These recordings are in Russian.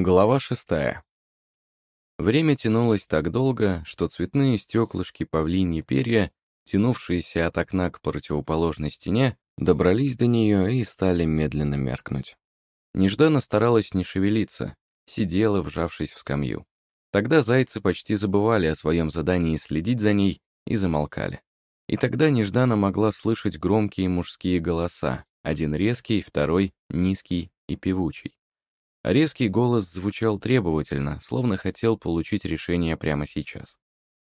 Глава шестая. Время тянулось так долго, что цветные стеклышки павлиньи перья, тянувшиеся от окна к противоположной стене, добрались до нее и стали медленно меркнуть. Нежданно старалась не шевелиться, сидела, вжавшись в скамью. Тогда зайцы почти забывали о своем задании следить за ней и замолкали. И тогда Неждана могла слышать громкие мужские голоса, один резкий, второй низкий и певучий. Резкий голос звучал требовательно, словно хотел получить решение прямо сейчас.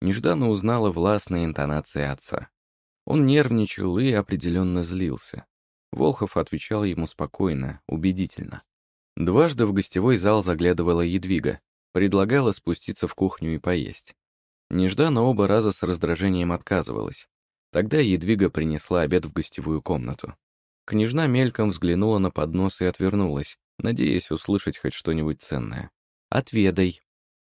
Нежданно узнала властные интонации отца. Он нервничал и определенно злился. Волхов отвечал ему спокойно, убедительно. Дважды в гостевой зал заглядывала Едвига, предлагала спуститься в кухню и поесть. Нежданно оба раза с раздражением отказывалась. Тогда Едвига принесла обед в гостевую комнату. Княжна мельком взглянула на поднос и отвернулась, надеясь услышать хоть что-нибудь ценное. «Отведай».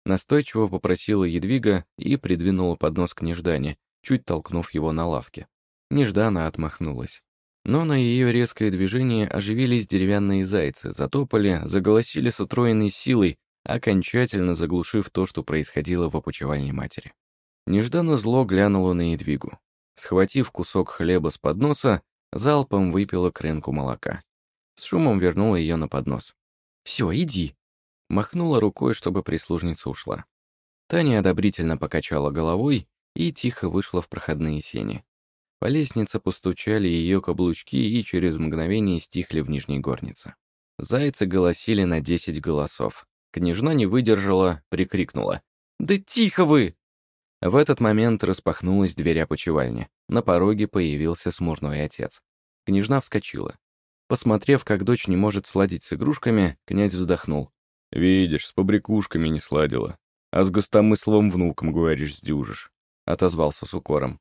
Настойчиво попросила Едвига и придвинула поднос к Неждане, чуть толкнув его на лавке. Неждана отмахнулась. Но на ее резкое движение оживились деревянные зайцы, затопали, заголосили с утроенной силой, окончательно заглушив то, что происходило в опочивальне матери. Нежданно зло глянуло на Едвигу. Схватив кусок хлеба с подноса, залпом выпила крынку молока. С шумом вернула ее на поднос. «Все, иди!» Махнула рукой, чтобы прислужница ушла. Таня одобрительно покачала головой и тихо вышла в проходные сени. По лестнице постучали ее каблучки и через мгновение стихли в нижней горнице. Зайцы голосили на десять голосов. Княжна не выдержала, прикрикнула. «Да тихо вы!» В этот момент распахнулась дверь опочивальни. На пороге появился смурной отец. Княжна вскочила. Посмотрев, как дочь не может сладить с игрушками, князь вздохнул. «Видишь, с побрякушками не сладила. А с гостомысловым внуком, говоришь, сдюжишь», — отозвался с укором.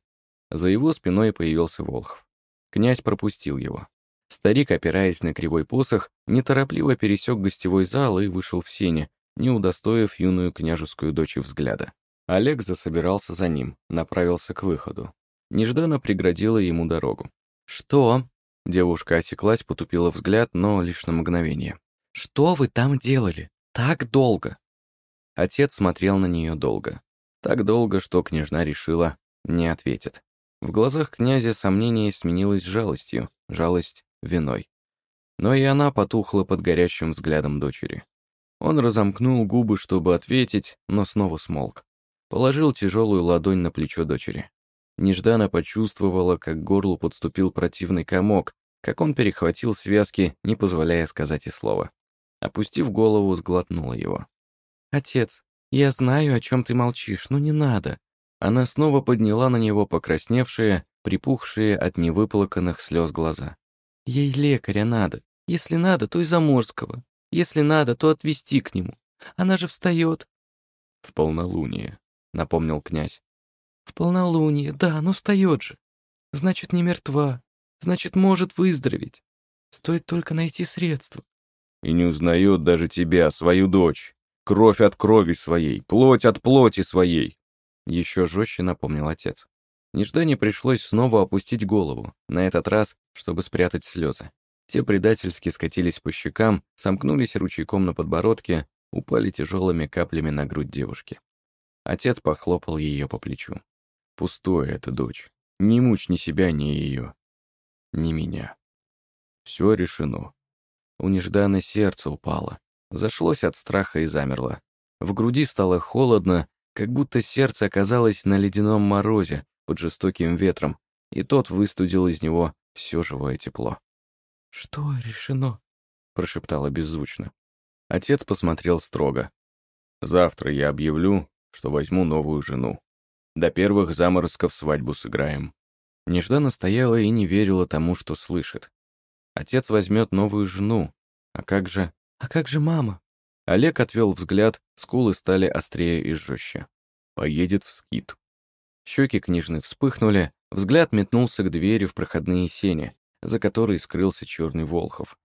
За его спиной появился Волхов. Князь пропустил его. Старик, опираясь на кривой посох, неторопливо пересек гостевой зал и вышел в сене, не удостоив юную княжескую дочь взгляда. Олег засобирался за ним, направился к выходу. Нежданно преградила ему дорогу. «Что?» Девушка осеклась, потупила взгляд, но лишь на мгновение. «Что вы там делали? Так долго?» Отец смотрел на нее долго. Так долго, что княжна решила, не ответит. В глазах князя сомнение сменилось жалостью, жалость — виной. Но и она потухла под горящим взглядом дочери. Он разомкнул губы, чтобы ответить, но снова смолк. Положил тяжелую ладонь на плечо дочери. Нежданно почувствовала, как к горлу подступил противный комок, как он перехватил связки, не позволяя сказать и слова. Опустив голову, сглотнула его. «Отец, я знаю, о чем ты молчишь, но не надо». Она снова подняла на него покрасневшие, припухшие от невыплаканных слез глаза. «Ей лекаря надо. Если надо, то и Заморского. Если надо, то отвезти к нему. Она же встает». «В полнолуние», — напомнил князь. «В полнолуние, да, но встает же. Значит, не мертва. Значит, может выздороветь. Стоит только найти средства. И не узнает даже тебя, свою дочь. Кровь от крови своей, плоть от плоти своей. Еще жестче напомнил отец. Неждане пришлось снова опустить голову, на этот раз, чтобы спрятать слезы. Те предательски скатились по щекам, сомкнулись ручейком на подбородке, упали тяжелыми каплями на грудь девушки. Отец похлопал ее по плечу. «Пустое это, дочь. Не мучь ни себя, ни ее не меня. Все решено. У Нежданы сердце упало. Зашлось от страха и замерло. В груди стало холодно, как будто сердце оказалось на ледяном морозе под жестоким ветром, и тот выстудил из него все живое тепло. «Что решено?» — прошептала беззвучно. Отец посмотрел строго. «Завтра я объявлю, что возьму новую жену. До первых заморозков свадьбу сыграем. Нежданно стояла и не верила тому, что слышит. Отец возьмет новую жену. А как же... А как же мама? Олег отвел взгляд, скулы стали острее и жестче. Поедет в скит. Щеки княжны вспыхнули, взгляд метнулся к двери в проходные сени, за которой скрылся черный Волхов.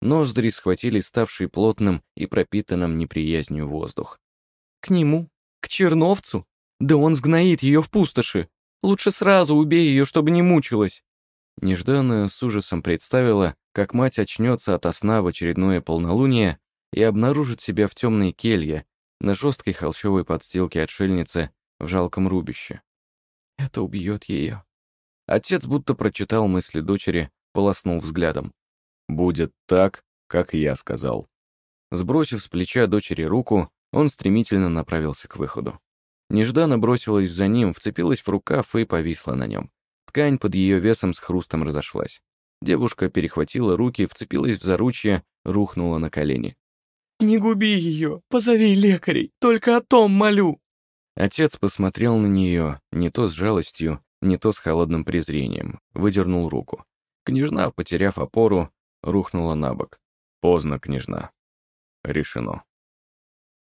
Ноздри схватили ставший плотным и пропитанным неприязнью воздух. «К нему? К черновцу? Да он сгноит ее в пустоши! Лучше сразу убей ее, чтобы не мучилась». Нежданно с ужасом представила, как мать очнется ото сна в очередное полнолуние, и обнаружит себя в темной келье на жесткой холщовой подстилке отшельницы в жалком рубище. Это убьет ее. Отец будто прочитал мысли дочери, полоснул взглядом. «Будет так, как я сказал». Сбросив с плеча дочери руку, он стремительно направился к выходу. Нежданно бросилась за ним, вцепилась в рукав и повисла на нем. Ткань под ее весом с хрустом разошлась. Девушка перехватила руки, вцепилась в заручье, рухнула на колени. «Не губи ее! Позови лекарей! Только о том молю!» Отец посмотрел на нее не то с жалостью, не то с холодным презрением, выдернул руку. Княжна, потеряв опору, рухнула на бок. Поздно, княжна. Решено.